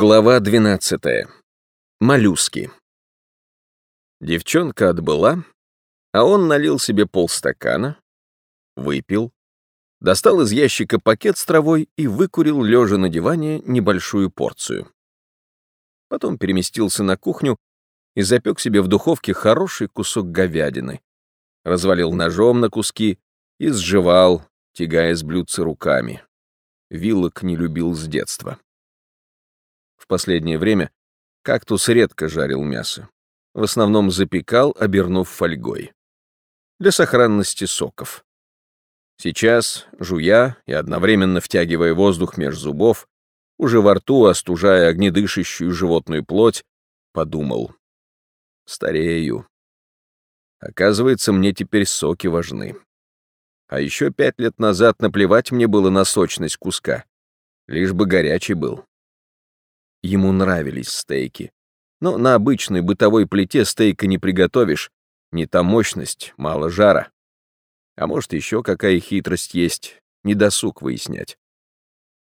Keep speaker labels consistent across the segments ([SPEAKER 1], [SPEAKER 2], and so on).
[SPEAKER 1] Глава 12. Моллюски. Девчонка отбыла, а он налил себе полстакана, выпил, достал из ящика пакет с травой и выкурил, лежа на диване, небольшую порцию. Потом переместился на кухню и запек себе в духовке хороший кусок говядины, развалил ножом на куски и сживал, тягая с блюдца руками. Вилок не любил с детства. В последнее время кактус редко жарил мясо. В основном запекал, обернув фольгой. Для сохранности соков. Сейчас, жуя и одновременно втягивая воздух меж зубов, уже во рту остужая огнедышащую животную плоть, подумал. Старею. Оказывается, мне теперь соки важны. А еще пять лет назад наплевать мне было на сочность куска, лишь бы горячий был. Ему нравились стейки. Но на обычной бытовой плите стейка не приготовишь. Не та мощность, мало жара. А может, еще какая хитрость есть, не досуг выяснять.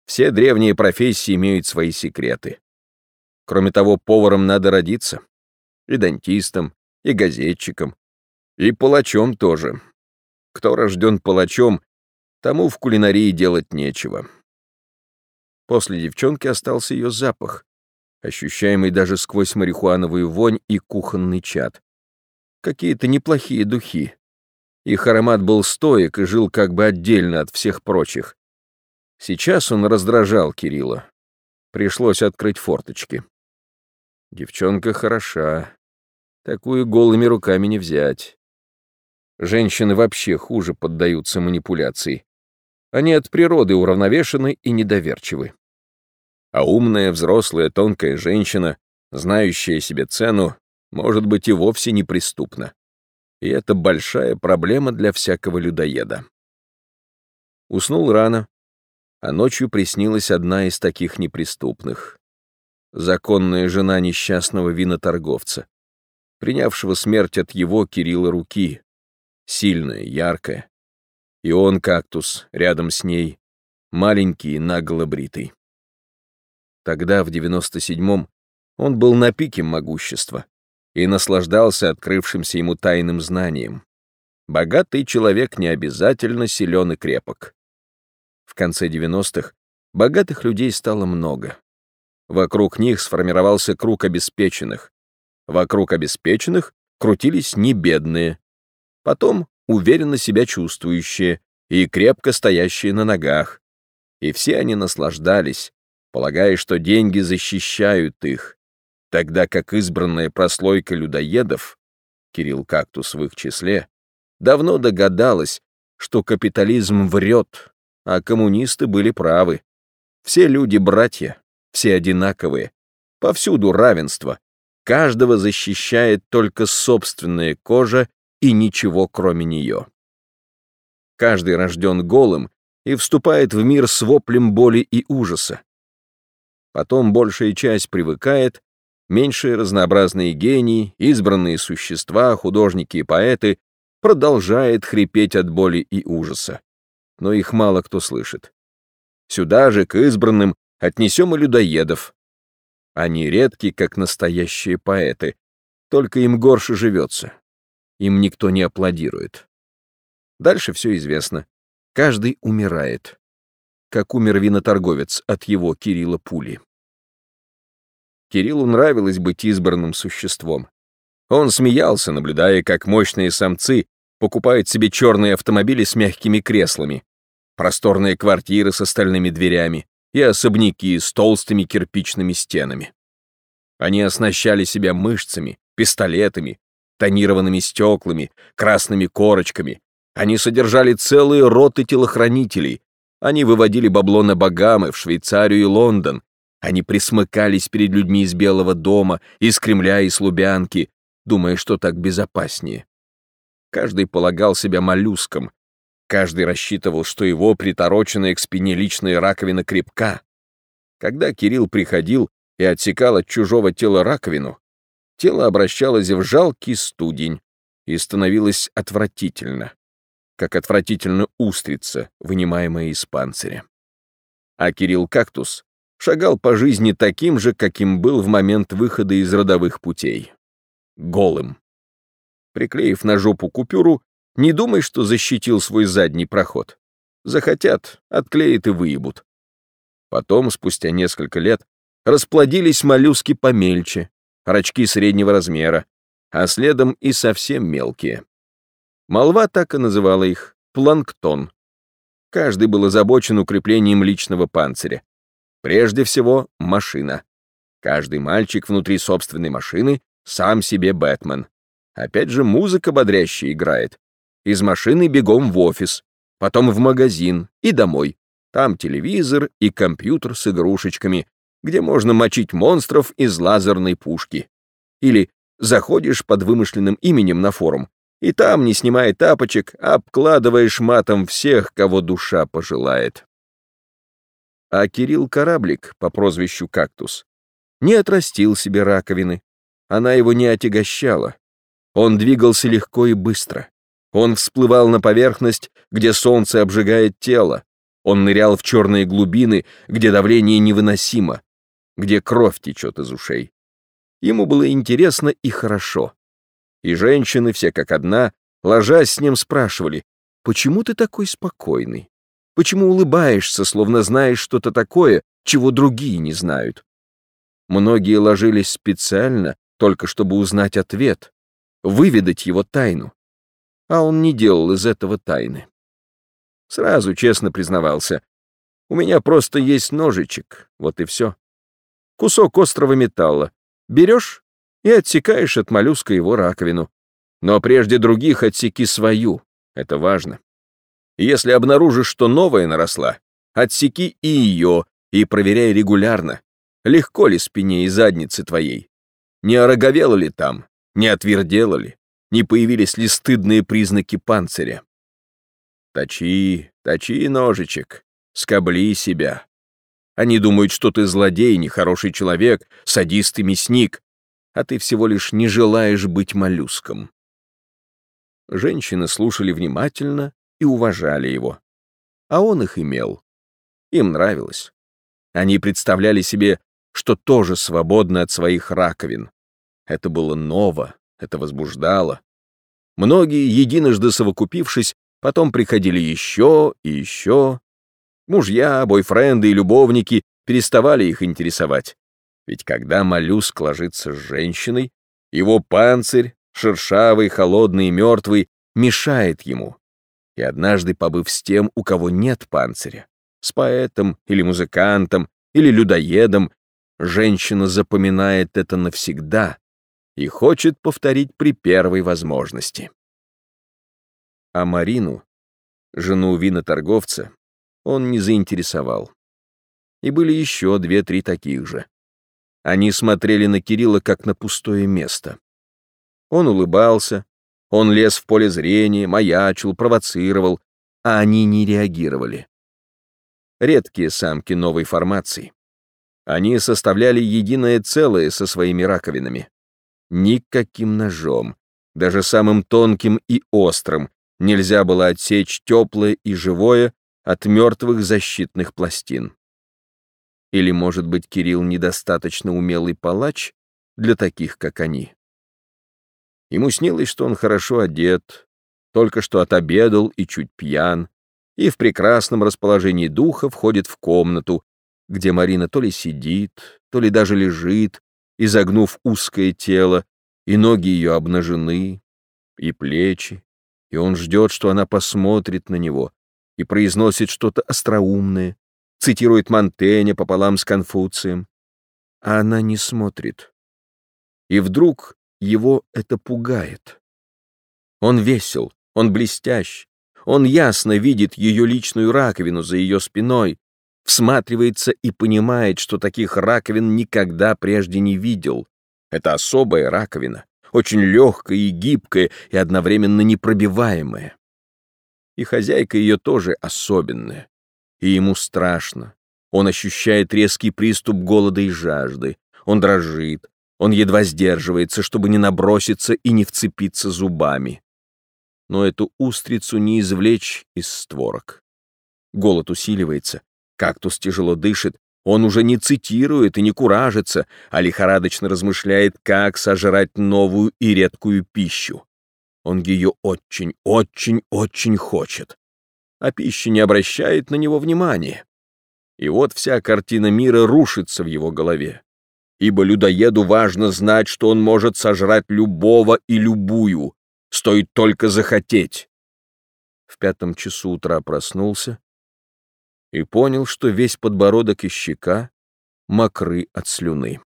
[SPEAKER 1] Все древние профессии имеют свои секреты. Кроме того, поваром надо родиться. И дантистом, и газетчиком, и палачом тоже. Кто рожден палачом, тому в кулинарии делать нечего. После девчонки остался ее запах, ощущаемый даже сквозь марихуановую вонь и кухонный чад. Какие-то неплохие духи. Их аромат был стоек и жил как бы отдельно от всех прочих. Сейчас он раздражал Кирилла. Пришлось открыть форточки. Девчонка хороша. Такую голыми руками не взять. Женщины вообще хуже поддаются манипуляции. Они от природы уравновешены и недоверчивы. А умная, взрослая, тонкая женщина, знающая себе цену, может быть и вовсе неприступна. И это большая проблема для всякого людоеда. Уснул рано, а ночью приснилась одна из таких неприступных. Законная жена несчастного виноторговца, принявшего смерть от его Кирилла руки, сильная, яркая. И он, кактус, рядом с ней, маленький и нагло бритый. Тогда, в 97-м, он был на пике могущества и наслаждался открывшимся ему тайным знанием. Богатый человек не обязательно силен и крепок. В конце 90-х богатых людей стало много. Вокруг них сформировался круг обеспеченных. Вокруг обеспеченных крутились небедные. Потом уверенно себя чувствующие и крепко стоящие на ногах. И все они наслаждались, полагая, что деньги защищают их, тогда как избранная прослойка людоедов, Кирилл Кактус в их числе, давно догадалась, что капитализм врет, а коммунисты были правы. Все люди братья, все одинаковые, повсюду равенство, каждого защищает только собственная кожа и ничего кроме нее. Каждый рожден голым и вступает в мир с воплем боли и ужаса. Потом большая часть привыкает, меньшие разнообразные гении, избранные существа, художники и поэты продолжает хрипеть от боли и ужаса. Но их мало кто слышит. Сюда же, к избранным, отнесем и людоедов. Они редки, как настоящие поэты, только им горше живется. Им никто не аплодирует. Дальше все известно. Каждый умирает как умер виноторговец от его Кирилла пули. Кириллу нравилось быть избранным существом. Он смеялся, наблюдая, как мощные самцы покупают себе черные автомобили с мягкими креслами, просторные квартиры с остальными дверями и особняки с толстыми кирпичными стенами. Они оснащали себя мышцами, пистолетами, тонированными стеклами, красными корочками. Они содержали целые роты телохранителей, они выводили бабло на Багамы, в Швейцарию и Лондон. Они присмыкались перед людьми из Белого дома, из Кремля и с Лубянки, думая, что так безопаснее. Каждый полагал себя моллюском. Каждый рассчитывал, что его притороченная к спине личная раковина крепка. Когда Кирилл приходил и отсекал от чужого тела раковину, тело обращалось в жалкий студень и становилось отвратительно как отвратительно устрица, вынимаемая из панциря. А Кирилл Кактус шагал по жизни таким же, каким был в момент выхода из родовых путей. Голым. Приклеив на жопу купюру, не думай, что защитил свой задний проход. Захотят, отклеят и выебут. Потом, спустя несколько лет, расплодились моллюски помельче, рачки среднего размера, а следом и совсем мелкие. Молва так и называла их — планктон. Каждый был озабочен укреплением личного панциря. Прежде всего, машина. Каждый мальчик внутри собственной машины сам себе Бэтмен. Опять же, музыка бодрящая играет. Из машины бегом в офис, потом в магазин и домой. Там телевизор и компьютер с игрушечками, где можно мочить монстров из лазерной пушки. Или заходишь под вымышленным именем на форум, и там, не снимая тапочек, обкладываешь матом всех, кого душа пожелает. А Кирилл Кораблик по прозвищу Кактус не отрастил себе раковины, она его не отягощала. Он двигался легко и быстро. Он всплывал на поверхность, где солнце обжигает тело. Он нырял в черные глубины, где давление невыносимо, где кровь течет из ушей. Ему было интересно и хорошо. И женщины, все как одна, ложась с ним, спрашивали, «Почему ты такой спокойный? Почему улыбаешься, словно знаешь что-то такое, чего другие не знают?» Многие ложились специально, только чтобы узнать ответ, выведать его тайну. А он не делал из этого тайны. Сразу честно признавался, «У меня просто есть ножичек, вот и все. Кусок острого металла, Берешь и отсекаешь от моллюска его раковину. Но прежде других отсеки свою, это важно. Если обнаружишь, что новая наросла, отсеки и ее, и проверяй регулярно, легко ли спине и заднице твоей. Не ороговело ли там, не отвердело ли, не появились ли стыдные признаки панциря. Точи, точи ножичек, скобли себя, они думают, что ты злодей, нехороший человек, садист и мясник, а ты всего лишь не желаешь быть моллюском. Женщины слушали внимательно и уважали его. А он их имел. Им нравилось. Они представляли себе, что тоже свободны от своих раковин. Это было ново, это возбуждало. Многие, единожды совокупившись, потом приходили еще и еще, Мужья, бойфренды и любовники переставали их интересовать. Ведь когда моллюск ложится с женщиной, его панцирь, шершавый, холодный и мертвый, мешает ему. И однажды, побыв с тем, у кого нет панциря, с поэтом или музыкантом или людоедом, женщина запоминает это навсегда и хочет повторить при первой возможности. А Марину, жену виноторговца, он не заинтересовал. И были еще две-три таких же. Они смотрели на Кирилла как на пустое место. Он улыбался, он лез в поле зрения, маячил, провоцировал, а они не реагировали. Редкие самки новой формации. Они составляли единое целое со своими раковинами. Никаким ножом, даже самым тонким и острым, нельзя было отсечь теплое и живое от мертвых защитных пластин. Или, может быть, Кирилл недостаточно умелый палач для таких, как они. Ему снилось, что он хорошо одет, только что отобедал и чуть пьян, и в прекрасном расположении духа входит в комнату, где Марина то ли сидит, то ли даже лежит, изогнув узкое тело, и ноги ее обнажены, и плечи, и он ждет, что она посмотрит на него, и произносит что-то остроумное, цитирует Монтэня пополам с Конфуцием. А она не смотрит. И вдруг его это пугает. Он весел, он блестящ, он ясно видит ее личную раковину за ее спиной, всматривается и понимает, что таких раковин никогда прежде не видел. Это особая раковина, очень легкая и гибкая и одновременно непробиваемая и хозяйка ее тоже особенная. И ему страшно. Он ощущает резкий приступ голода и жажды. Он дрожит. Он едва сдерживается, чтобы не наброситься и не вцепиться зубами. Но эту устрицу не извлечь из створок. Голод усиливается, кактус тяжело дышит, Он уже не цитирует и не куражится, а лихорадочно размышляет, как сожрать новую и редкую пищу. Он ее очень, очень, очень хочет. А пища не обращает на него внимания. И вот вся картина мира рушится в его голове. Ибо людоеду важно знать, что он может сожрать любого и любую, стоит только захотеть. В пятом часу утра проснулся и понял, что весь подбородок и щека мокры от слюны.